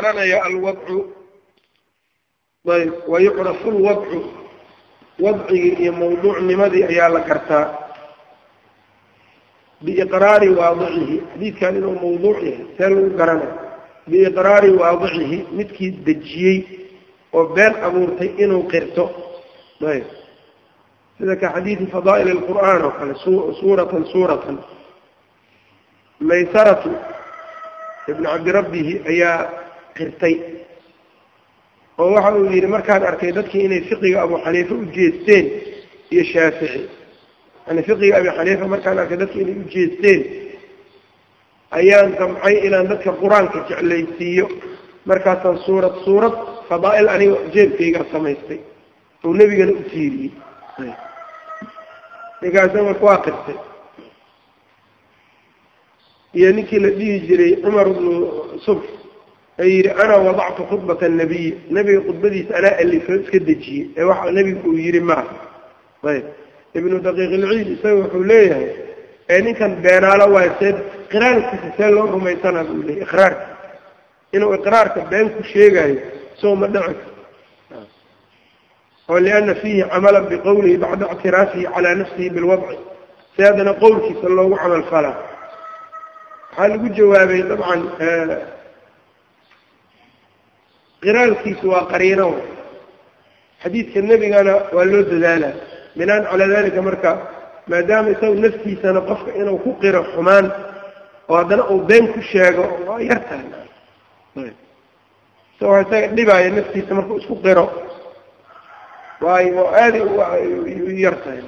garanaya alwadcu. Ayb wayucrafu lwadcu wadcigii iyo mawduucnimadii ayaa la gartaa biiqraari waadicihi. Xadiidkan inuu mawduuc yahay see lagu garanaya biiqraari waadicihi midkii dejiyey oo been abuurtay inuu qirto. Ayb sida ka xadiidi fadaa'il alqur'aan oo kale suuratan suuratan. Maysaratu ibnu cabdirabbihi ayaa qirtay oo waxa uu yidhi markaan arkay dadkii inay fiqiga abu xaniife u jeesteen iyo shaafici. Yani fiqiga abi xaniifa markaan arkay dadkii inay u jeesteen ayaan damcay inaan dadka qur'aanka jeclaysiiyo. Markaasaan suurad suurad fadaa'il aniga jeebkaygaa samaystay. Oo nebigana u tiiriyey. Ninkaasa marka waa qirtay. Iyo ninkii la dhihi jiray cumar bnu subx ay yidhi ana wadactu khudbata nabiy nebiga khudbadiisa anaa alifo iska dejiyey ee waxa nebigu uu yidhi maaha ayb ibnu daqiiq ilciid isaga wuxuu leeyahay ee ninkan beenaalo waayo see qiraarkiisa see loo rumaysana buu leeyay iqraarka inuu iqraarka been ku sheegayo soo ma dhaci oo liana fiihi camalan biqowlihi bacda ictiraafihi calaa nafsihi bilwadci si haddana qowlkiisa loogu camal falaa waxaa lagu jawaabay dabcan qiraalkiisu waa qariino. Xadiidka nebigana waa loo dadaalaa binaan calaa dalika marka maadaama isagu naftiisana qofka inuu ku qiro xumaan oo haddana uu been ku sheego waa yar tahay. Isagoo isaga dhibaayo naftiisa markuu isku qiro waayo aaday yar tahay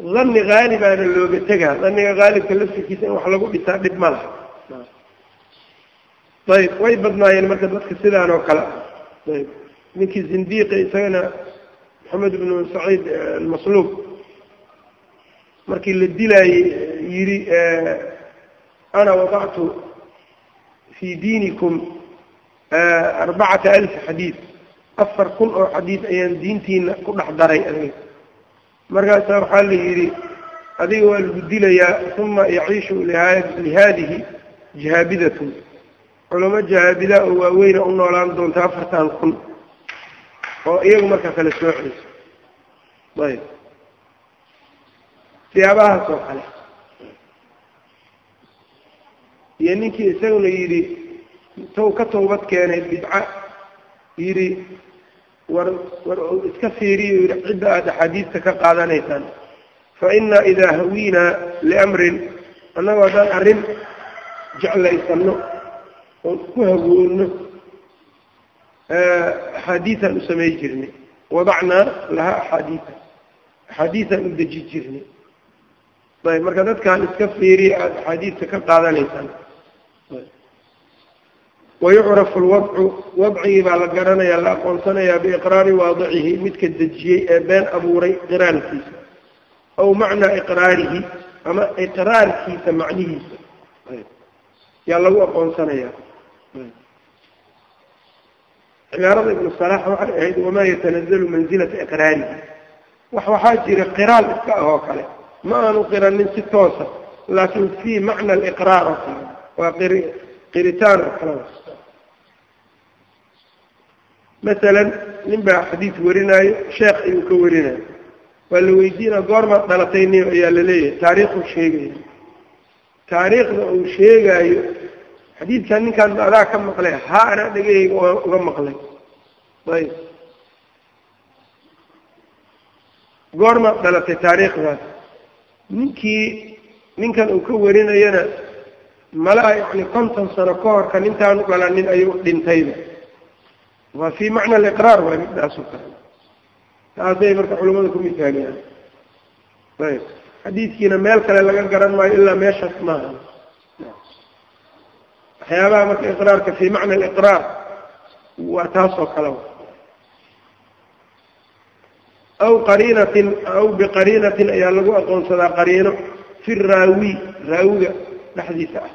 dani haalibaana looga tegaa. Daniga haalibka laftirkiisa in wax lagu dhisaa dhib ma laha. Ayb way badnaayeen marka dadka sidaan oo kale. Ayb ninkii zindiiqi isagana maxamed ibnu saciid almasluub. Markii la dilaayey yidhi ana wadactu fii diinikum arbacata alfi xadiid. Afar kun oo xadiid ayaan diintiina ku dhex daray markaasaa waxaa la yidhi adiga waa lagu dilayaa uma yaciishu lihaadihi jahaabidatun culamo jahaabida oo waaweyna u noolaan doonta afartan kun oo iyagu markaa kala soocayso ayb. Siyaabahaas oo kale. Iyo ninkii isaguna yidhi taw ka tawbad keenay bidca yidhi war war iska fiiriyo yidhi cidda aada axaadiista ka qaadanaysaan. Fa inaa idaa hawiinaa liamrin annagoo haddaan arrin jeclaysano oon ku hawoono axaadiisaan u samay jirnay. Wadacnaa lahaa axaadiisa. Axaadiisaan u deji jirnay. Ayb marka dadkaan iska fiiriya aada axaadiista ka qaadanaysaan wayucrafu lwadcu wadcigii baa la garanayaa la aqoonsanayaa biiqraari waadicihi midka dejiyey ee been abuuray qiraarkiisa aw macnaa iqraarihi ama iqraarkiisa macnihiisa yaa lagu aqoonsanayaa cibaarada ibnu salax waxay ahayd wamaa yatanazalu manzilata iqraarihi wax waxaa jira qiraal iska ah oo kale ma aanu qiranin si toosa laakin fii macna aliqraar oo kale waa qiritaan oo kale masalan nin baa xadiis warinaayo sheekh ayuu ka warinayo waa la weydiinaa goormaad dhalatay nin ayaa la leeyahay taariikhuu sheegaya. Taariikhda uu sheegaayo xadiidkan ninkaan adaa ka maqlay haa anaa dhegahayga uga maqlay. Ayb goormaad dhalatay taariikhdaas. Ninkii ninkan uu ka warinayana malaa yani konton sano ka hor kan intaanu dhalanin ayuu dhintayba waa fii macna aliqraar waa middaasoo kale taasay marka culamada ku misaaliyaan ayb. Xadiidkiina meel kale laga garan maayo ilaa meeshaas maaha waxyaabaha marka iqraarka fii macna aliqraar waa taasoo kale aw qariinatin aw biqariinatin ayaa lagu aqoonsadaa qariino fi raawi raawiga dhexdiisa ah.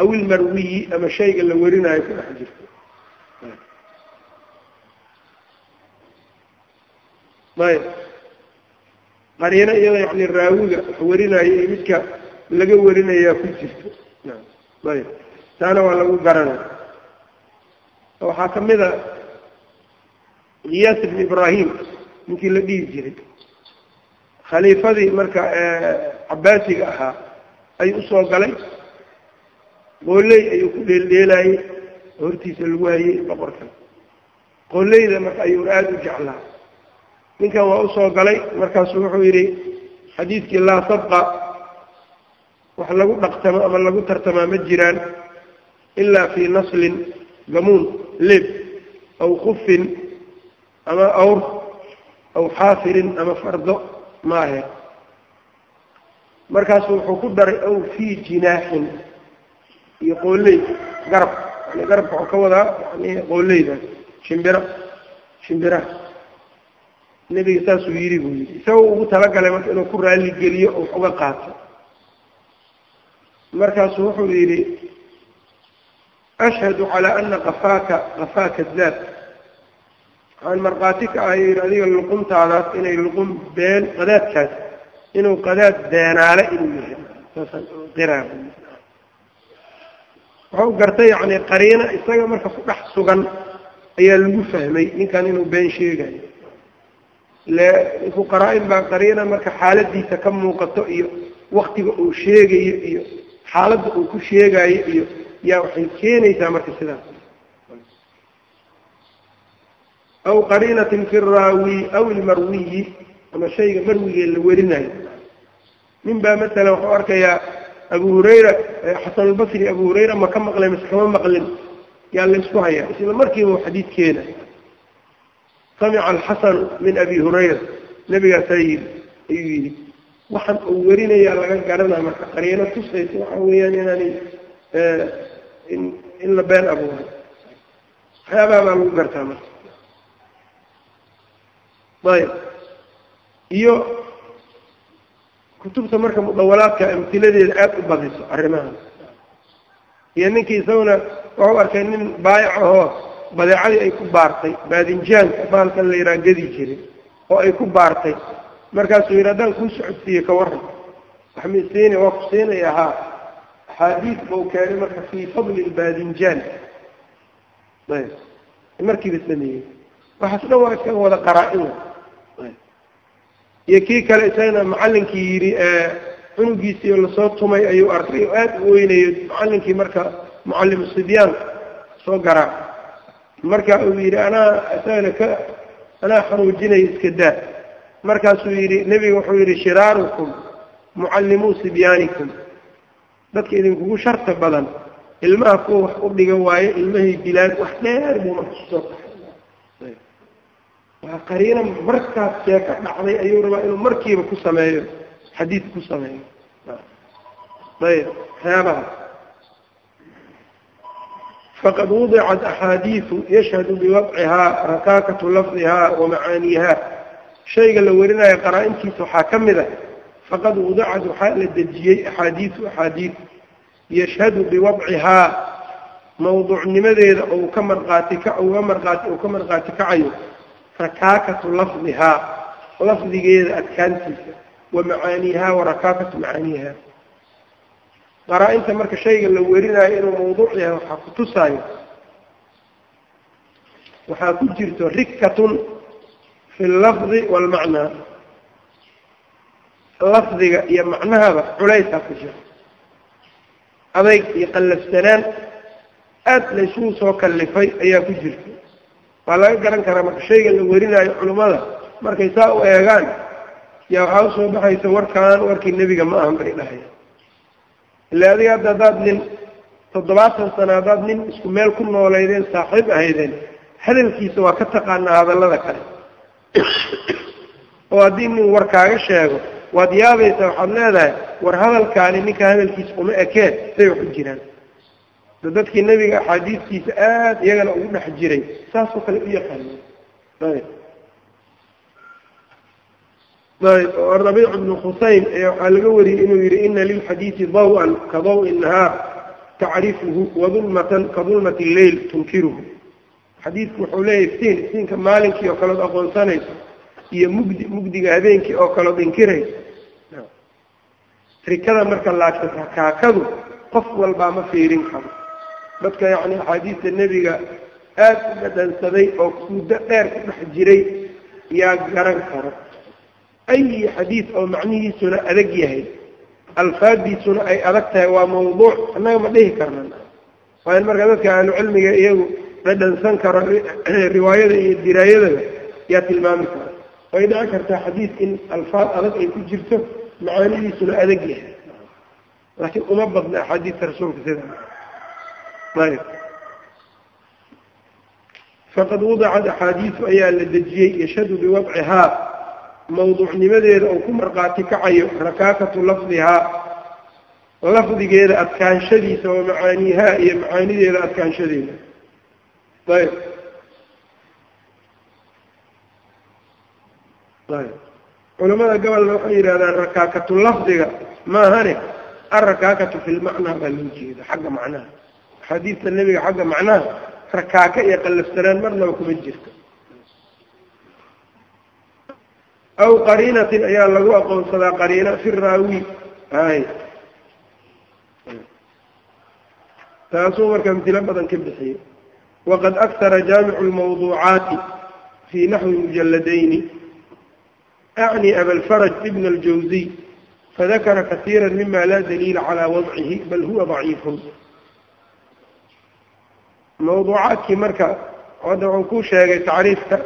Aw ilmarwiyi ama shayga la warinaayo ku dhex jirto ayb qariino iyada yani raawiga wax warinaayo iyo midka laga warinayaa ku jirto. Ayb taana waa lagu garanaya waxaa ka mid a kiyaas ibn ibrahim ninkii la dhihi jiray. Khaliifadii marka cabaasiga ahaa ayuu u soo galay. Qooley ayuu ku dheeldheelayey hortiisa lagu hayey boqorkan qooleyda marka ayuuna aada u jeclaa ninkan waa u soo galay markaasu wuxuu yidhi xadiidkii laa sabqa wax lagu dhaqtamo ama lagu tartamaa ma jiraan ilaa fii naslin gamuun leeb aw kufin ama awr aw xaafirin ama fardo maahe markaasu wuxuu ku daray aw fii jinaaxin iyo qooley garab yani garabka waxuu ka wadaa yani qooleyda shimbiro shimbiraha nebiga saasuu yidhi buu yidhi isagoo ugu talagalay marka inuu ku raaligeliyo oo wax uga qaato. Markaasu wuxuu yidhi ashhadu calaa ana kafaaka kafaaka daab waxaan markhaati ka ahay adiga luquntaadaas inay luqun been qadaadkaas inuu qadaad beenaale inuu yahay. Saasaan qiraa wuxuu gartay yacni qariino isaga marka ku dhex sugan ayaa lagu fahmay ninkan inuu been sheegayo le ninku qaraa-in baa qariina marka xaaladiisa ka muuqato iyo waktiga uu sheegayo iyo xaaladda uu ku sheegayo iyo yaa waxay keenaysaa marka sidaas aw qariinatin fi raawi aw ilmarwiyi ama shayga marwigee la werinayo nin baa masalan waxuu arkayaa abu hurayra xasanulbasri abu hurayra ma ka maqlay mase kama maqlin yaa laysku hayaa isla markiiba xadiid keena samica alxasanu min abi hurayra nebigaasaa yidhi ayuu yidhi waxaan uu werinayaa laga garanaa marka qariino tusaysa waxa weeyaan inaani in la been abuuray waxyaabaha baa lagu gartaa marka ayb iyo kutubta marka mudawalaadka amtiladeeda aada u badiso arrimahan iyo ninkii isaguna waxuu arkay nin baayac ahoo badeecadii ay ku baartay baadinjaanka baalkan la yidhaha gedi jiray oo ay ku baartay. Markaasuu yidhi haddaan kuu socodsiiye ka waran wax ma isiina waa ku siinaya haa axaadiis bau keenay marka fii fadli lbaadinjaan ayb. Markiiba sameeyey. Waxaas dhan waa iskaga wada qaraa-in. Iyo kii kale isagana macallinkii yidhi cunugiisii la soo tumay ayuu arkay oo aada u weynayo. Macallinkii marka mucallimu sibyaan soo garaa marka uu yidhi anaa isagana ka anaa xanuujinaya iska daa. Markaasuu yidhi nebiga wuxuu yidhi shiraarukum mucallimuu sibyaanikum. Dadka idinkugu sharta badan ilmaha kuwa wax u dhiga waayo ilmahay dilaan wax dheer buu marka ku soo waa qariina markaas see ka dhacday ayuu rabaa inuu markiiba ku sameeyo xadiid ku sameeyo. Ayb waxyaabaha faqad wudicat axaadiiu yashhadu biwadcihaa rakaakatu lafdihaa wa macaaniiha shayga la warinayo qaraa-intiisa waxaa ka mid a faqad wudicat waxaa la dejiyey axaadiiu axaadiid yashhadu biwadcihaa mawduucnimadeeda ou ka marqaati ou ka marqaati kacayo rakaakatu lafdihaa lafdigeeda adkaantiisa wa macaaniihaa wa rakaakatu macaaniiha qaraa-inta marka shayga la werinayo inuu mawduuc yahay waxaa ku tusaayo waxaa ku jirto rikkatun fi lafdi waalmacnaa lafdiga iyo macnahaba culaysaa ku jira. Adayg iyo qallafsanaan aada laysugu soo kallifay ayaa ku jirta. Waa laga garan karaa marka shayga la werinayo culimmada markay saa u eegaan yaa waxaa u soo baxaysa warkaan warkii nebiga ma ahan bay dhahaya ila adiga hadda haddaad nin toddobaatan sano haddaad nin isku meel ku nooleydeen saaxiib ahaydeen hadalkiisa waa ka taqaanaa hadallada kale. Oo haddii nin war kaaga sheego waad yaabaysaa waxaad leedahay war hadalkaani ninka hadalkiisa uma ekeen say wax u jiraan. Da dadkii nebiga axaadiistiisa aada iyagana ugu dhex jiray saasoo kale u oo rabiic bnu khusaym waxaa laga wariyey inuu yihi ina lilxadiidi daw-an ka daw-i nahaar tacrifuhu wadulmatan ka dulmati lleyl tunkiruhu. Xadiidku wuxuu leeyahy iftiin iftiinka maalinkii oo kaleod aqoonsanayso iyo mugdi mugdiga habeenkii oo kaleod inkirayso. Rikada marka laakiin rakaakadu qof walbaa ma fiirin karo. Dadka yacni axaadiista nebiga aada u dhadhansaday oo muddo dheer ku dhex jiray yaa garan karo ayi xadiis oo macnihiisuna adag yahay alfaadiisuna ay adag tahay waa mawduuc annaga ma dhihi karna waa in marka dadka ahlucilmiga iyagu dhadhansan karo riwaayada iyo diraayadaba yaa tilmaami kara way dhici kartaa xadiis in alfaad adag ay ku jirto macaanidiisuna adag yahay laakiin uma badna axaadiista rasuulka sida ayb faqad wudicad axaadiisu ayaa la dejiyey yashhadu biwadcihaa mawduucnimadeeda oo ku markhaati kacayo rakaakatu lafdihaa lafdigeeda adkaanshadiisa wa macaaniihaa iyo macaanideeda adkaanshadeeda. Ayb. Ayb. Culamada gobolna waxay yidhahdaan rakaakatu lafdiga maahane alrakaakatu fi lmacnaa baa loo jeeda xagga macnaha. Axaadiista nebiga xagga macnaha rakaaka iyo qallafsanaan marnaba kuma jirto aw qariinatin ayaa lagu aqoonsadaa qariina fi raawi. Hay taasuu marka amtilo badan ka bixiyey. Waqad aktara jaamicu lmawduucaati fii naxwi mujalladayni. Acni abalfaraj ibn aljawziy fadakara kasiira mima laa daliila calaa wadcihi bal huwa daciifun. Mawduucaadkii marka hadda waxuu ku sheegay tacriifka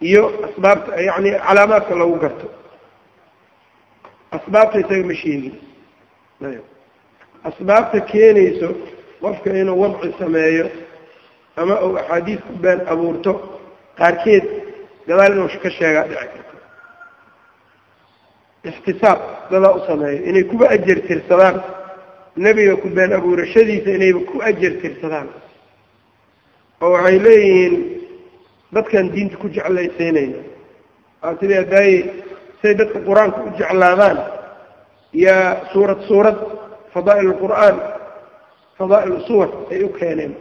iyo asbaabta yani calaamaadka lagu garto. Asbaabta isaga ma sheegin. Asbaabta keenayso qofka inuu wadci sameeyo ama uu axaadiis ku been abuurto qaarkeed gadaal inuu ka sheegaa dhici karto. Ixtisaab dadaa u sameeyo inay kuba ajar tirsadaan. Nebiga ku been abuurashadiisa inayba ku ajar tirsadaan. Oo waxay leeyihiin dadkan diinta ku jeclaysaynayna aa sidii hadaaye say dadka qur'aanka u jeclaadaan. Yaa suurad suurad fadaa'il qur'aan fadaa'il suwar ay u keeneen.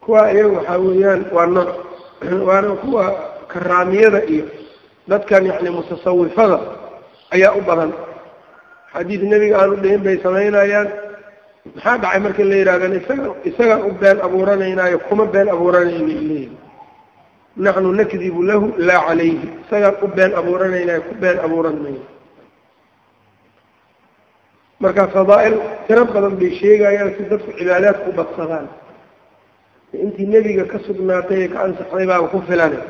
Kuwa iyagu waxaa weeyaan waa nooc waana kuwa karaamiyada iyo dadkan yani mutasawifada ayaa u badan xadiis nebiga aanu dhihin bay samaynayaan maxaa dhacay marka la yidhahdana isaga isagaan u been abuuranaynaayo kuma been abuuranayna leeyihi naxnu nakdibu lahu laa calayhi. Isagaan u been abuuranaynaayo ku been abuuran mayno marka fadaa'il tiro badan bay sheegayaan si dadku cibaadaadka u badsadaan. Intii nebiga ka sugnaatay ee ka ansaxday baaba ku filana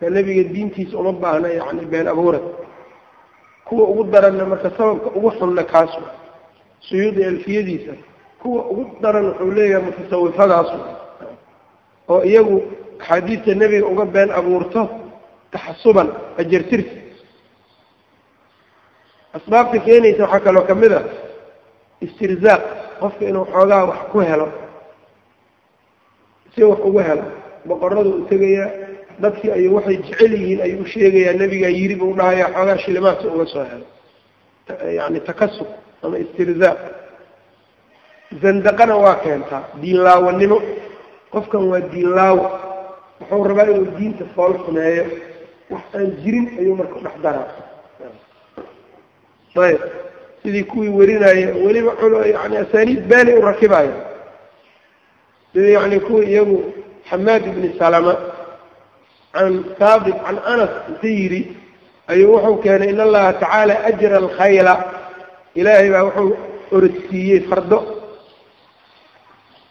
ka nebiga diintiisa uma baahna yani been abuurad kuwa ugu daranna marka sababka ugu xunna kaasu. Suyuudi alfiyadiisa kuwa ugu daran wuxuu leeyahay mutasawifadaasu. Oo iyagu axaadiista nebiga uga been abuurto taxasuban ajartirsi asbaabta keenaysa waxaa kaloo ka mid a istirzaaq qofka inuu xoogaa wax ku helo si wax ugu helo boqoradu u tegayaa dadkii ay waxay jecel yihiin ayuu sheegayaa nebigaa yiri buu dhahayaa xoogaa shilimaadka uga soo helo yani takasub ama istirzaaq. Zandaqana waa keentaa diinlaawanimo qofkan waa diinlaawo. Wuxuu rabaa inuu diinta fool xumeeyo. Wax aan jirin ayuu marka udhex daraa. Ayb. Sidii kuwii werinaya weliba yani asaaniid beenay u rakibaya sidii yani kuwii iyagu xamaad ibni salama can haabit can anas inta yidhi ayuu wuxuu keenay in allaha tacaala ajra alkhayla ilaahay baa wuxuu orodsiiyey fardo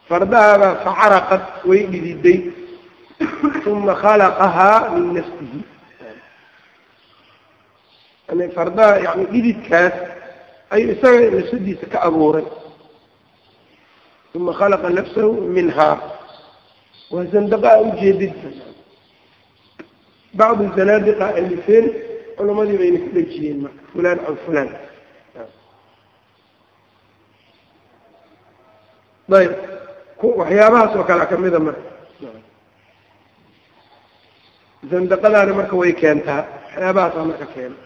fardahaabaa facaraqad way dhididay uma khalaqahaa min nafsihi yani fardaha yani dhididkaas ayuu isaga nafsadiisa ka abuuray uma khalaqa nafsahu minhaa waa zandaqaa ujeedid bacdu zanaadiqa alifeen culamadii bayna ku dhejiyeen marka fulaan can fulaan ayb waxyaabahaas oo kale kamida marka zandaqadaana marka way keentaa waxyaabahaasa marka keena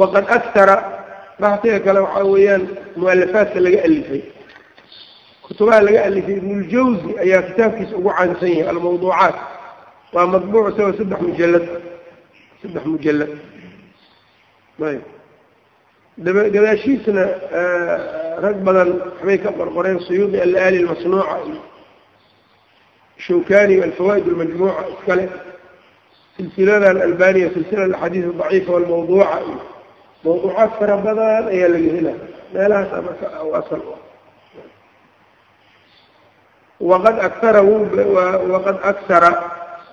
waqad aktara baxsiga kale waxaa weeyaan mualafaadka laga alifay kutubaha laga alifay ibnuljawzi ayaa kitaabkiisa ugu caansan yahay almawduucaat. Waa madbuuc isagoo saddex mujalad saddex mujalad ayb gadaashiisna rag badan waxbay ka qorqoreen suyuudi alaali almasnuuca iyo shawkani alfawaa'id almajmuuca iskale silsilada alalbaniya silsila axaadiis adaciifa walmawduuca iyo mawduucaad fara badan ayaa laga helaya meelahaas marka asal waqad aktara waqad aktara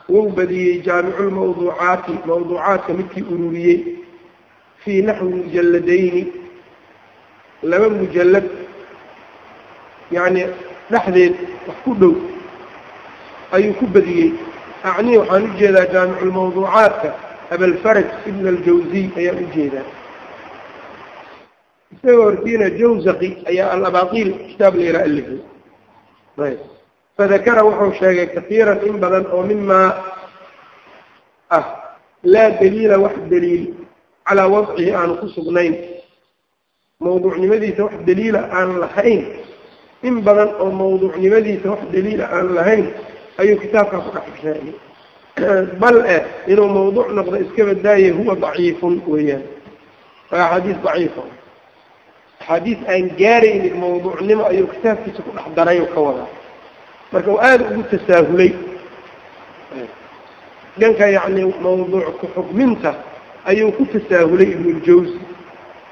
wuu badiyey jaamicu lmawduucaati mawduucaadka midkii ururiyey fii naxwi mujalladayni laba mujalad yani dhexdeed wax ku dhow ayuu ku badiyey acnii waxaan u jeedaa jaamicu lmawduucaadka abalfaraj ibn aljawziy ayaan u jeedaa isagoo hortiina jawzaqi ayaa alabaqiil kitaab layra alifay ayb fadakara wuxuu sheegay kahiiran in badan oo mimaa ah laa daliila wax daliil calaa wadcihi aanu ku sugnayn. Mawduucnimadiisa wax daliila aan lahayn. In badan oo mawduucnimadiisa wax daliila aan lahayn ayuu kitaabkaa ku dhex sheegay bal eh inuu mawduuc noqdo iska badaaye huwa daciifun weeyaan. Waa axaadiis daciifa axaadiis aan gaaraynin mawduucnimo ayuu kitaabkiisa ku dhex daray ka wadaa marka uu aada ugu tasaahulay dhanka yacni mawduuc ku-xukminta ayuu ku tasaahulay ibnuljawsi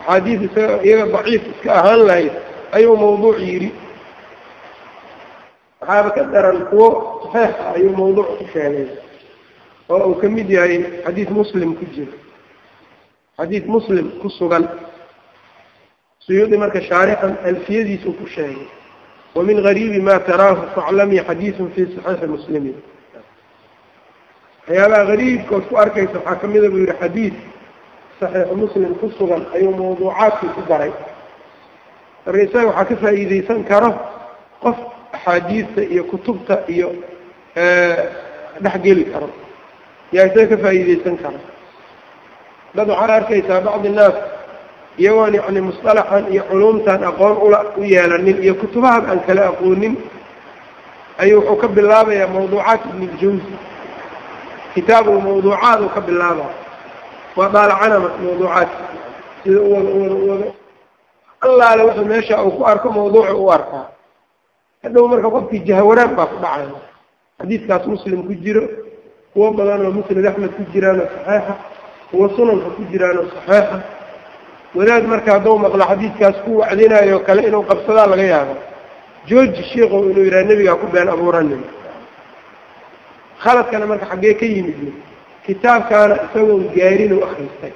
axaadiis iyaga daciif iska ahaan lahayd ayuu mawduuc yidhi. Waxaaba ka daran kuwo saxeix ah ayuu mawduuc ku sheegay oo uu ka mid yahay xadiis muslim ku jiro xadiis muslim ku sugan suyuudi marka shaarixan alfiyadiis uu ku sheegay wamin gariibi ma taraahu faclami xadiisun fi saxiixi muslimin waxyaabaha gariibkood ku arkaysa waxaa kamida buu yihi xadiis saxiixu muslim ku sugan ayuu mawduucaadkii ku daray marka isaga waxaa ka faa'iideysan karo qof axaadiista iyo kutubta iyo dhexgeli karo yaa isaga ka faa'iideysan karo dad waxaad arkaysaa bacdi naas iyagoon yani musطalaxan iyo culumtan aqoon ula u yeelanin iyo kutubahan aan kala aqoonin ayuu wuxuu ka bilaabayaa mawduucaat ibn ljawzi kitaab mawduucaad uu ka bilaaba waa daalacanama mawduucaadka sida uwada uwada uwada allaale wuxuu meesha uu ku arko mawduuca u arkaa. Hadhow marka qofkii jahwaraan baa ku dhacaya xadiidkaas muslim ku jiro kuwo badan oo musnad axmed ku jiraanoo saxeixa kuwo sunanka ku jiraanoo saxeixa wadaad marka hadduu maqlo xadiidkaas ku wacdinayo kale inuu qabsadaa laga yaabo. Georgi sheikow inuu yidhaha nebigaa ku been abuuranin khaladkana marka xaggee ka yimid kitaabkaana isagoon gaarin u akristay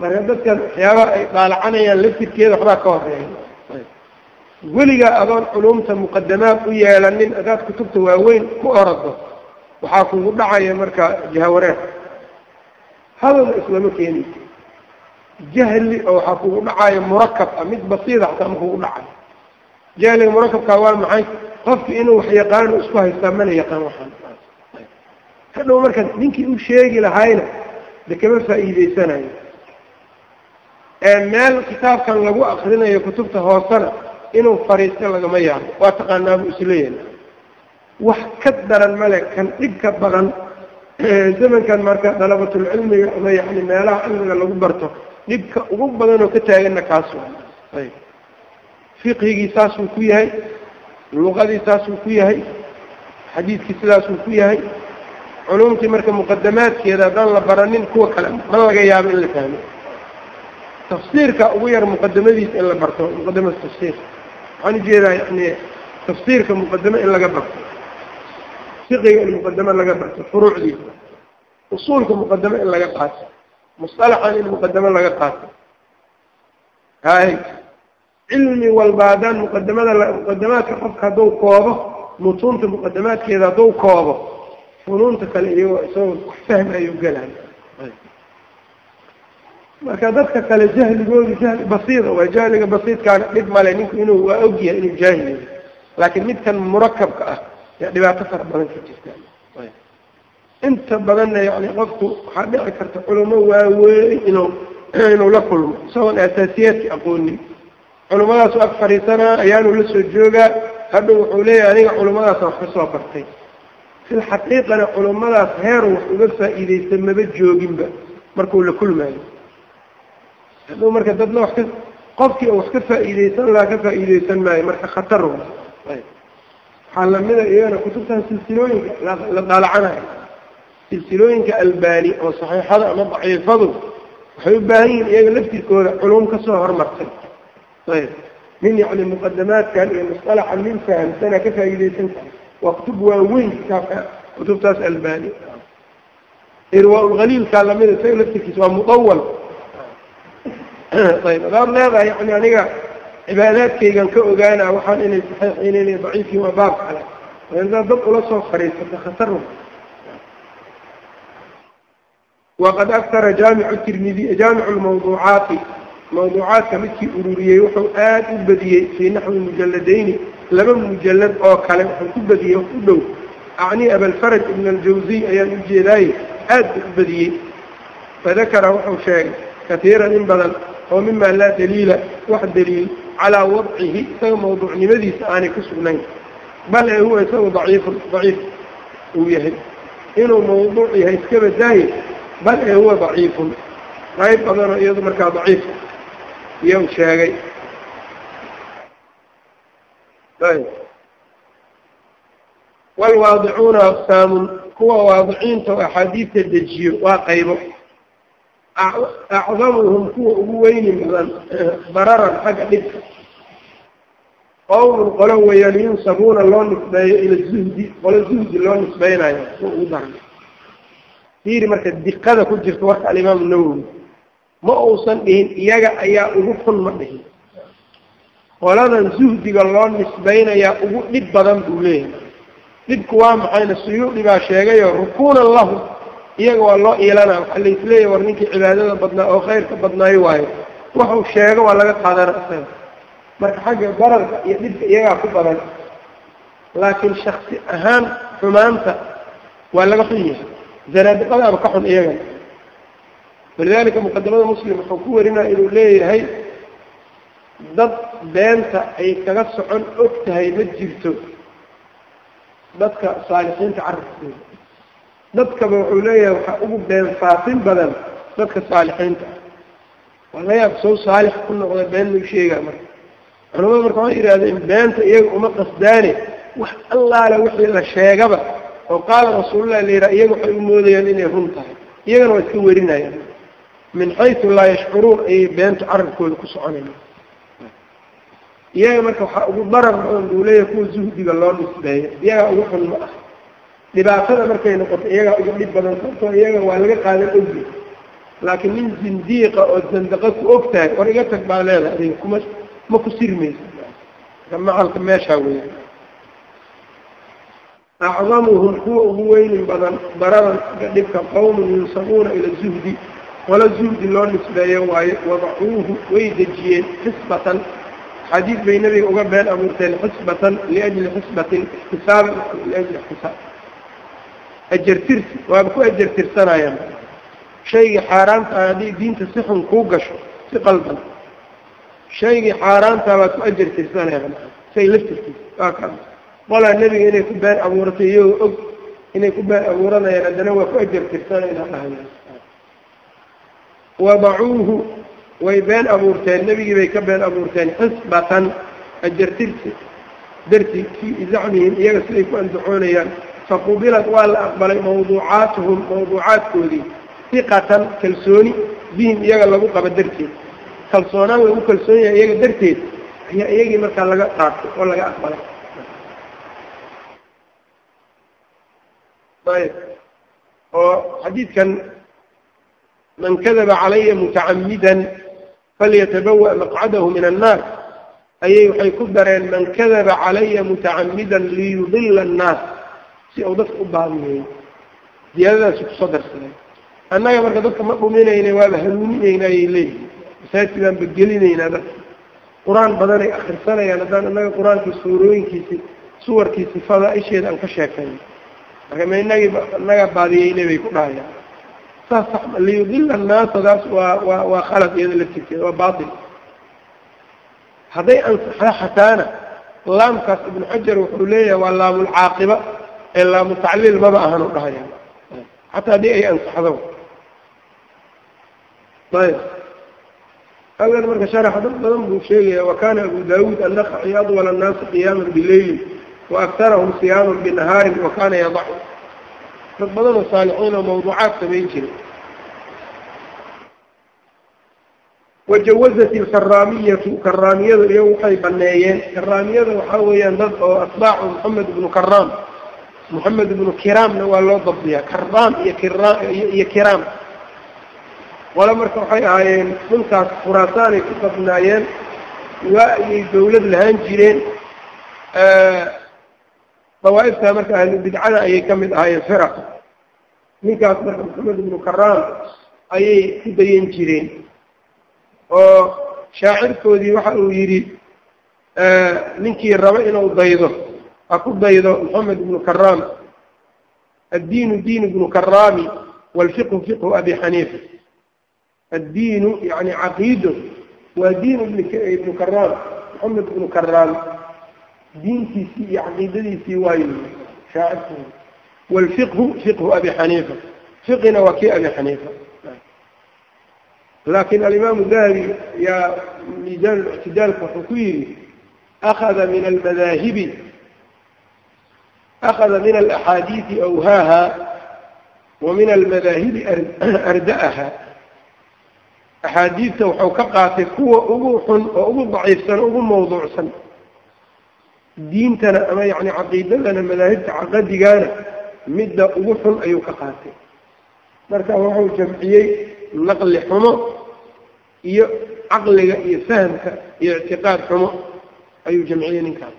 marka dadkan waxyaabaha ay daalacanayaan laftirkeeda waxbaa ka horreeya weligaa adoon culumta muqadamaad u yeelanin adaad kutubta waaweyn ku orado waxaa kugu dhacaya marka jahawareer. Hadalna islama keenaysa jahli oo waxaa kugu dhacayo murakab ah mid basiida xataa ma kugu dhacayo jahliga murakabkaa waa maxay? Qofki inuu wax yaqaano isku haystaa mana yaqaan waxaan. Hadhow marka ninkii u sheegi lahayna de kama faa'iideysanayo meel kitaabkan lagu akrinayo kutubta hoosena inuu fariisto lagama yaabo. Waa taqaanaabu is leeyahay wax ka daran male kan dhibka badan zamankan marka dalabatulcilmiga ama yani meelaha cilmiga lagu barto dhibka ugu badan oo ka taaganna kaas ayb. Fiqhigii saasuu ku yahay luqadii saasuu ku yahay xadiidkii sidaasuu ku yahay culumtii marka muqadamaadkeeda haddaan la baranin kuwa kale ma laga yaabo in la fahmo. Tafsiirka ugu yar muqadamadiisa in la barto muqadamada tafsiir. Waxaan u jeedaa yani tafsiirka muqadamo in laga barto. Fiqiga in muqadamo laga barto furuucdiisa. Usuulka muqadamo in laga qaato musطalaxan in muqadamo laga qaato hay cilmi walba haddaan muqadamada muqadamaadka qofka hadduu koobo mutuunta muqadamaadkeeda hadduu koobo funuunta kale iyagoo isagoo wax fahmayo galayo marka dadka kale jahligoodu jahli basiida waa jahliga basiidkaana dhib male ninku inuu waa ogyahay inuu jaahil yahay laakiin midkan murakabka ah yaa dhibaato fara badan ka jirta inta badanna yani qofku waxaa dhici karta culamo waaweyn inuu inuu la kulmo. Isagoon asaasiyaadki aqoonin. Culumadaasu ag fadhiisanaa ayaanu la soo joogaa hadhow wuxuu leeyahay aniga culummadaasa wax ka soo bartay. Fil xaqiiqana culummadaas heeru wax uga faa'iidaysta maba jooginba markuu la kulmaayo. Hadhow marka dadna wax ka qofkii wax ka faa'iidaysan lahaa ka faa'iidaysan maayo marka khatar waxaa lamida iyagana kutubtan silsilooyinka la daalacanayo silsilooyinka albani oo saxiixada ama daciifadu waxay u baahan yihiin iyaga laftirkooda culum ka soo hormartay. Ayb. Nin yani muqadamaadkan iyo musalaxan nin fahamsana ka faa'iidaysan kara waa kutub waaweyn kutubtaas albani. Irwaa-ulhaliilkaa lamida isaga laftirkiisa waa mudawal ayb. Adaad leedahay yani aniga cibaadaadkaygan ka ogaana waxaan inay saxiixiin inay daciifiin waa baab kale. Dad ula soo fariisata khatar waqad aktara jaamicu tirmidi jaamicu lmawduucaati mawduucaadka midkii ururiyey wuxuu aad u badiyey fii naxwi mujalladayni laba mujalad oo kale wuxuu ku badiyey wax u dhow acni abalfaraj ibn aljawziy ayaan u jeedaaye aad buu u badiyey fadakara wuxuu sheegay katiiran in badan oo mima laa daliila wax daliil calaa wadcihi isaga mawduucnimadiisa aanay ku sugnayn bal ee huwa isagu daciifun daciif uu yahay inuu mawduuc yahay iska badaaye bal ee huwa daciifun. Qayb badanoo iyadu markaa daciif iyou sheegay. Walwaadicuuna aqsaamun. Kuwa waadiciinta oo axaadiista dejiyo waa qaybo. Acdamuhum kuwa ugu weyni badan bararan xagga dhibka. Qowmun qolo weeyaan yunsabuuna loo nisbeeyo ila zuhdi qolo zuhdi loo nisbeynayo kuwa ugu daran fiiri marka diqada ku jirta warka alimaamu nawowi ma uusan dhihin iyaga ayaa ugu xun ma dhihin. Qoladan zuhdiga loo nisbaynayaa ugu dhib badan buu leeyahay. Dhibku waa maxayna suyuudi baa sheegayo rukuunan lahu iyaga waa loo iilana waxaa laisleeyahy war ninkii cibaadada badnaa oo khayrka badnaayo waayo waxuu sheego waa laga qaadana isaga marka xagga bararka iyo dhibka iyagaa ku badan laakiin shaksi ahaan xumaanta waa laga xun yahay zanaadiqadaaba ka xun iyagana walidalika muqadamada muslim wuxuu ku warinaya inuu leeyahay dad beenta ay kaga socon og tahay ma jirto dadka saalixiinta carabkooda. Dadkaba wuxuu leeyahay waxaa ugu been faafin badan dadka saalixiinta. Waa la yaab sow saalix ku noqda been lagu sheegaa marka. Culamada marka waxay yidhahdeen beenta iyaga uma qasdaane. Wax allaale wixii la sheegaba oo qaala rasuulullahi la yidhaha iyaga waxay u moodayaan inay run tahay. Iyagana waa iska werinayaan min xaysu laa yashcuruun ayay beentu carabkooda ku soconayaan. Iyaga marka waxaa ugu darar badan buu leeyahay kuwa zuhdiga loo nisbeeyo iyagaa ugu xun ma ah dhibaatada markay noqoto iyagaa ugu dhib badan sababtoo iyaga waa laga qaadan ogyi. Laakiin nin zindiiqa oo zandaqa ku og tahay war iga tag baa leedahay adiga kuma ma ku sirmaysa macalka meeshaa weya acdamuhum kuwa ugu weynin badan dararan ga dhibka qowmun yunsabuuna ila zuhdi qolo zuhdi loo nisbeeyo waaye wadacuuhu way dejiyeen xisbatan xadiid bay nabiga uga been abuurteen xisbatan liajli xisbatin ixtisaaban liajli ixtisaab ajartirsi waaba ku ajartirsanayaan shaygii xaaraanta haddii diinta si xun kuu gasho si qalban shaygii xaaraantaa baad ku ajartirsanayaan say laftirkiisa waa ka qolaa nebiga inay ku been abuuratay iyagoo og inay ku been abuuranayaan haddana waa ku ajartirsanayna dhahaya wadacuuhu way been abuurteen nebigii bay ka been abuurteen xisbatan ajartirsi darti fii zacmihim iyaga siday ku andacoonayaan faqubilat waa la aqbalay mawduucaatuhum mawduucaadkoodii hiqatan kalsooni bihim iyaga lagu qabo darteed. Kalsoonaan lagu kalsoon yahay iyaga darteed ayaa iyagii markaa laga qaatay oo laga aqbalay ayb oo xadiidkan man kadaba calaya mutacamidan falyatabawa maqcadahu min annaar ayay waxay ku dareen man kadaba calaya mutacamidan liyudila annaas si uu dadka u baadiyeeyo ziyaadadaasi ku soo darsadeen annaga marka dadka ma dhuminayna waaba hanuuninayna ayay leeyihiin masaajid baan bagelinaynaa dadka qur'aan badanay akrisanayaan haddaan annaga qur'aankii suurooyinkiisi suwarkiisi fadaaisheeda aan ka sheekayno marka ma inagii inagaa baadiyeyne bay ku dhahayaan. Saas liyudila annaasa daas waa waa waa khalad iyada laftirkeeda waa baatil. Hadday ansaxdo xataana laamkaas ibnu xajar wuxuu leeyahay waa laamulcaaqiba ee laamu tacliil maba ahan u dhahaya xataa haddii ay ansaxdo. Ayb. Halkan marka sharaxa dad badan buu sheegaya wakana abu daawuud annaqaci adwala annaasi qiyaama bileylin waaktarahum siyaaman binahaarin wakana yadacu dad badan oo saalixiin oo mawduucaad samayn jiray wajawazat ilkaraamiyatu karaamiyadu iyagu waxay baneeyeen karaamiyada waxaa weeyaan dad oo atbaacu moxamed ibnu karaam moxamed ibnu kiraamna waa loo dabdiyaa karaam iyo kira iyo kiraam qole marka waxay ahaayeen dhulkaas khuraasaanay ku qabnaayeen waa ayay dawlad lahaan jireen dawaaifta marka ahlu bidcada ayay ka mid ahaayeen firaq. Ninkaas marka moxamed ibnu karaam ayay ku dayan jireen. Oo shaacirkoodii waxa uu yidhi ninkii raba inuu daydo ha ku daydo moxamed ibnu karaam addiinu diin ibnu karaami waalfiqhu fiqhu abi xaniifa addiinu yani caqiido waa diin ibnu karaam moxamed ibnu karaam diintiisii iyo caqiidadiisii waayo shaacirkoodi waalfiqhu fiqhu abi xaniifa fiqina waa kii abi xaniifa laakin alimaamu dahabi yaa miisaan ictidaalka wuxuu ku yidhi akada min almadaahibi akada min alaxaadiidi awhaaha wa min almadaahibi arda'aha axaadiidta wuxuu ka qaatay kuwa ugu xun oo ugu daciifsan ugu mawduucsan diintana ama yani caqiidadana madaahibta caqadigana midda ugu xun ayuu ka qaatay. Marka wuxuu jamciyey naqli xumo iyo caqliga iyo fahamka iyo ictiqaad xumo ayuu jamciyey ninkaas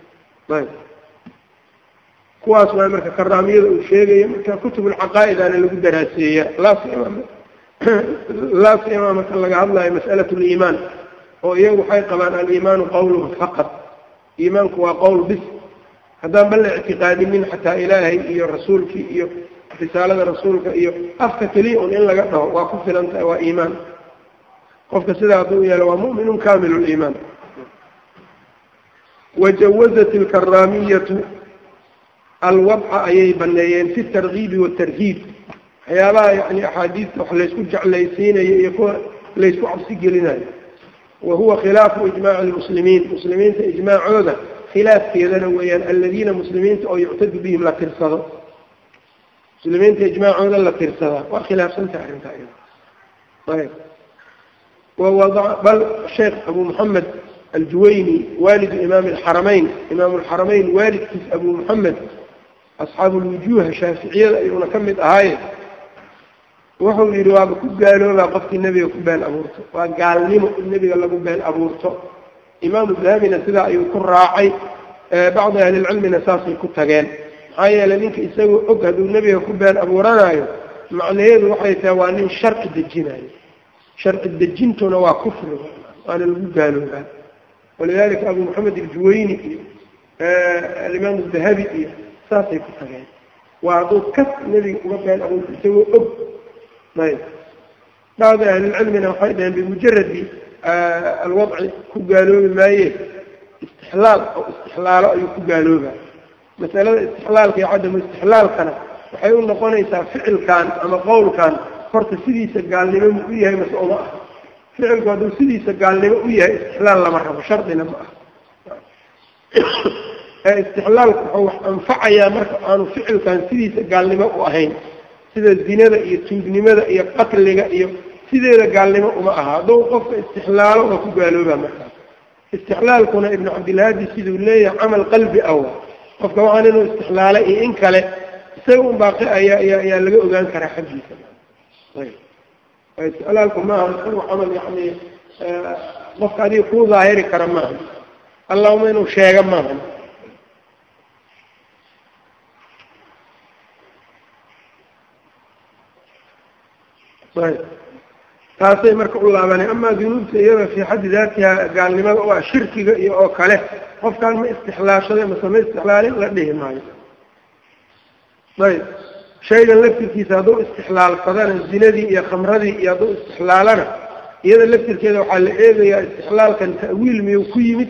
kuwaas waa marka karaamiyada uu sheegaya marka kutubulcaqaa'idana lagu daraaseeya. Laa sima marka laga hadlayo mas'alat liimaan oo iyagu waxay qabaan aliimaanu qawluhu faqad iimaanku waa qowl bis haddaan ba la ictiqaadinin xataa ilaahay iyo rasuulkii iyo risaalada rasuulka iyo afka keliya un in laga dhaho waa ku filan tahay waa iimaan. Qofka sidaa hadduu yeelo waa mu'minun kaamilu liimaan wajawazat ilkaraamiyatu alwadca ayay baneeyeen fi targiibi watarhiib waxyaabaha yani axaadiista wax laysku jeclaysiinayo iyo kuwa laysku cabsi gelinayo wa huwa khilaafu ijmaaci lmuslimiin muslimiinta ijmaacooda khilaafkeedana weeyaan aladiina muslimiinta oo yuctadu bihim la tirsado muslimiinta ijmaacooda la tirsadaa waa khilaafsantaha arrintaa ayb bal sheekh abu moxamed aljuwayni waalidu imaam alxaramayn imaam alxaramayn waalidkiis abu moxamed asxaabu lwujuuha shaaficiyada ayuuna ka mid ahaaye wuxuu yidhi waaba ku gaaloobaa qofkii nebiga ku been abuurto. Waa gaalnimo in nebiga lagu been abuurto. Imaamu dahabina sidaa ayuu ku raacay bacdi ahlilcilmina saasay ku tageen. Maxaa yeelay ninka isagoo og hadduu nebiga ku been abuuranayo macnaheedu waxay tahay waa nin sharci dejinayo sharci dejintuna waa kufriga waana lagu gaaloobaa walidalika abu moxamed aljuwayni iyo alimaam dahabi iyo saasay ku tageen. Waa hadduu kas nebiga uga been abuurto isagoo og ayb bacdi ahlilcilmina waxay dhaheen bimujaradi alwadci ku gaaloobi maaye istixlaal oo istixlaalo ayuu ku gaaloobaa masalada istixlaalka iyo cadamu istixlaalkana waxay u noqonaysaa ficilkan ama qowlkan horta sidiisa gaalnimo ma u yahay mase uma ah ficilku hadduu sidiisa gaalnimo u yahay istixlaal lama rabo shardina ma ah ee istixlaalku wuxuu wax anfacayaa marka aanu ficilkan sidiisa gaalnimo u ahayn sida zinada iyo tuugnimada iyo qatliga iyo sideeda gaalnimo uma aha. Hadduu qofka istixlaalo waa ku gaaloobaa markaas istixlaalkuna ibnu cabdilhaadi siduu leeyahay camal qalbi aw. Qofka waxaan inuu istixlaalay iyo in kale isaga un baaqi ayaa ayaa laga ogaan karaa xaggiisa istixlaalku maaha isagu camal yani qofka adiga kuu daahiri kara maaha. Allahuma inuu sheega maaha taasay marka u laabanay amaa dunuubta iyada fii xaddi daatiha gaalnimada ah shirkiga iyo oo kale. Qofkaan ma istixlaashaday mase ma istixlaalin la dhihi maayo. Ayb shaygan laftirkiisa hadduu istixlaalsadana zinadii iyo khamradii iyo hadduu istixlaalana iyada laftirkeeda waxaa la eegayaa istixlaalkan ta'wiil miyuu ku yimid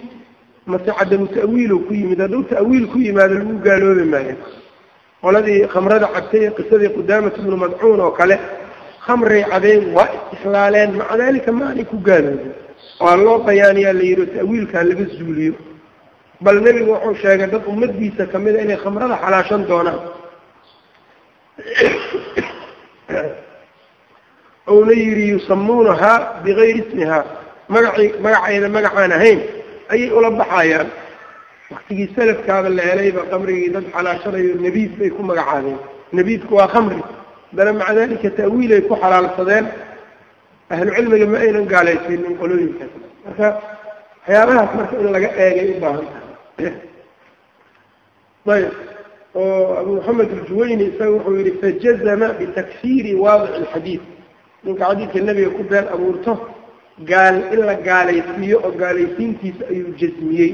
mase cadamu ta'wiiluu ku yimid. Hadduu ta'wiil ku yimaado lagu gaaloobi maayo. Qoladii khamrada cabtay qisadii qudaamat ibnu madcuun oo kale khamray cadeen waa istixlaaleen maca daalika ma aanay ku gaaloobin waa loo bayaaniyaa la yidhi ta'wiilkaa laga zuuliyo. Bal nebigu wuxuu sheegay dad ummadiisa kamida inay khamrada xalaashan doonaan. Ouna yidhi yusamuunahaa bigayri ismihaa magacii magacayda magacaan ahayn ayay ula baxayaan. Waktigii salafkaaba la helayba qamrigii dad xalaashanayo nebiid bay ku magacaabeen. Nebiidku waa khamri haddana maca dalika ta'wiilay ku xalaalsadeen ahlu cilmiga ma aynan gaalaysiinin qolooyinkaas. Marka waxyaabahaas marka in laga eegay u baahan tahay. Ayb oo abu maxamed aljuwayni isaga wuxuu yihi fajazama bitakfiiri waadici alxadiid ninka xadiidka nebiga ku been abuurto gaal in la gaalaysiiyo oo gaalaysiintiisa ayuu jasmiyey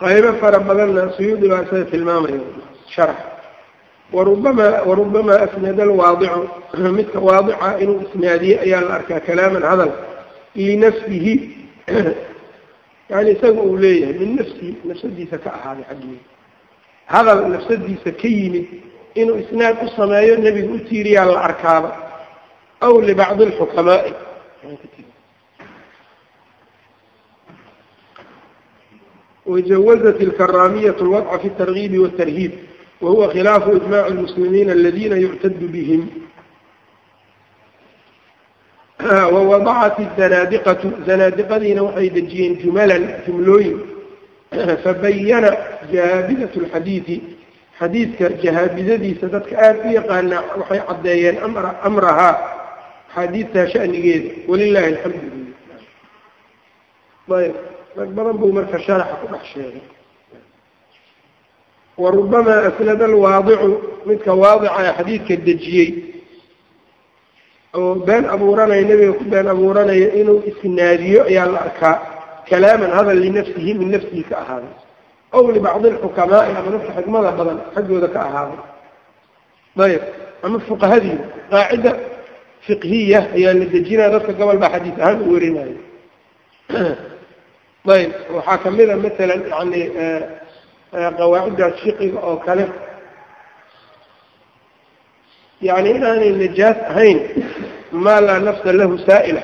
qaybo fara badanna suyuudi baa isaga tilmaamaya sharax warubama warubama asnada alwaadicu midka waadica inuu isnaadiye ayaa la arkaa kalaaman hadal linafsihi yani isaga uu leeyahay min nafsihi nafsadiisa ka ahaaday xaggiisa hadal nafsadiisa ka yimid inuu isnaad u sameeyo nebiga u tiiriyaa la arkaaba. Aw libacdi alxukamaai wajawazat ilkaraamiyat alwadca fi اtargiibi wاtarhiib wahuwa khilaafu ijmac lmuslimiina aladina yuctadu bihim wawadacat zanaadiqatu zanaadiqadiina waxay dejiyeen jumalan jumlooyin fabayana jaabidat lxadiidi xadiidka jahaabidadiisa dadka aada u yaqaana waxay caddeeyeen amrahaa xaadiidtaa shanigeeda. Walilahi alxamdu ayb rag badan buu marka sharaxa ku dhex sheegay. Warubamaa asnada alwaadicu midka waadica ee xadiidka dejiyey oo been abuuranaya nebiga ku been abuuranaya inuu isnaadiyo ayaa la arkaa kalaaman hadal linafsihi min nafsihi ka ahaaday aw libacdi alxukamaai ama dadka xikmada badan xaggooda ka ahaaday ayb ama fuqahadii qaacida fiqhiya ayaa la dejinaya dadka gobol baa xadiis ahaan u werinaya ayb waxaa kamida masalan yani qawaaciddaas fiqiga oo kale yani inaanay najaas ahayn maa laa nafsa lahu saa'ila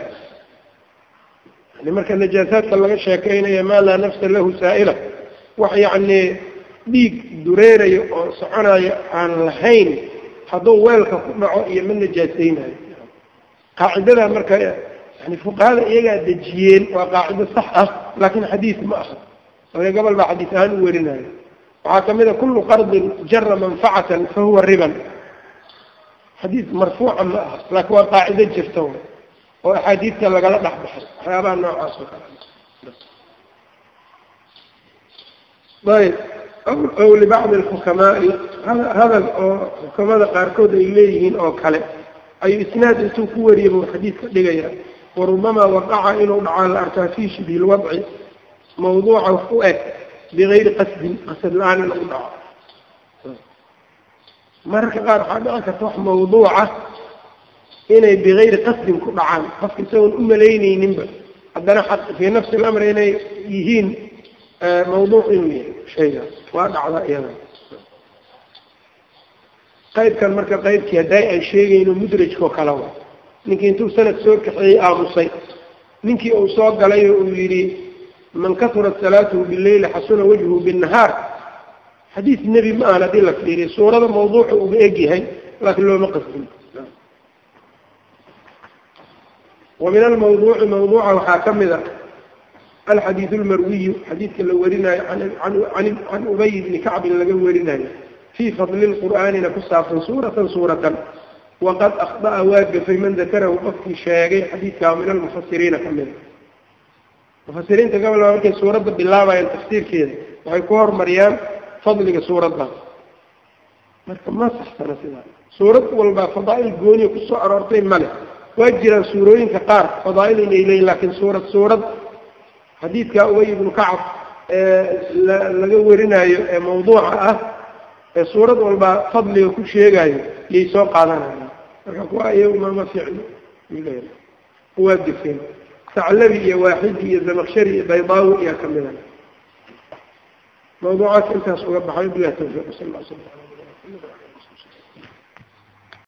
marka najaasaadka laga sheekeynayo maa laa nafsa lahu saa'ila wax yacni dhiig dureerayo oo soconayo aan lahayn hadduu weelka ku dhaco iyo ma najaaseynayo qaacidada marka yani fuqahada iyagaa dejiyeen waa qaacido sax ah laakin xadiis ma aha. Oe gobol baa xadiis ahaan u werinayo waxaa ka mid a kullu qardin jara manfacatan fahuwa riban. Xadiis marfuuca ma aha laakiin waa qaacido jirta oo axaadiidta lagala dhex baxay waxyaabaha noocaas oo kale ayb aw libacdi alxukamaai hadal oo xukamada qaarkood ay leeyihiin oo kale ayuu isnaad intuu ku wariyay buu xadiidka dhigaya warubama waqaca inuu dhacaa la arkaa fii shibhi lwadci mawduuca wax u eg bigayri qasdin qasad la'aan in u dhaco. Mararka qaar waxaa dhici karta wax mawduuca inay bigayri qasdin ku dhacaan qofka isagoon u malaynayninba haddana fii nafsi inay yihiin mawduuc inuu yahay shaygaas waa dhacda iyada. Qaybkan marka qaybkii hadday aan sheegayno mudrajkao kale wa ninkii intuu sanad soo kaxeeyey aamusay ninkii uu soo galay oo uu yidhi man kasurat salaatuhu bileyli xasuna wajhu binnahaar. Xadiis nebi ma ahan haddii la fiiriyo. Suurada mawduuca uga egyahay laakiin looma qasdin wa min almawduuci mawduuca waxaa ka mid a alxadiidu lmarwiyu xadiidka la warinayo can ubay bni kacbin laga warinayo fii fadli lqur'aanina ku saabsan suuratan suuratan waqad akhda'a waa gafay man dakarahu qofkii sheegay xadiidkaa min almufasiriina ka mida mufasiriinta gobol baa markay suuradda bilaabayaan tafsiirkeeda waxay ku horumariyaan fadliga suuradda marka ma saxsana sidaa suurad walbaa fadaa'il gooniya ku soo aroortay male waa jiraan suurooyinka qaar fadaa'il inay leeyiin laakiin suurad suurad xadiidka ubay ibnu kacab ee laga warinayo ee mawduuca ah ee suurad walbaa fadliga ku sheegayo yay soo qaadanaya marka kuwa iyagu mama fiicno. Kuwaa difeen saclabi iyo waaxidi iyo zamakshari iyo baydaawi iyaa kamida mawduucaadka intaas uga baxay. Bilahi tawfiiq. Sal l sl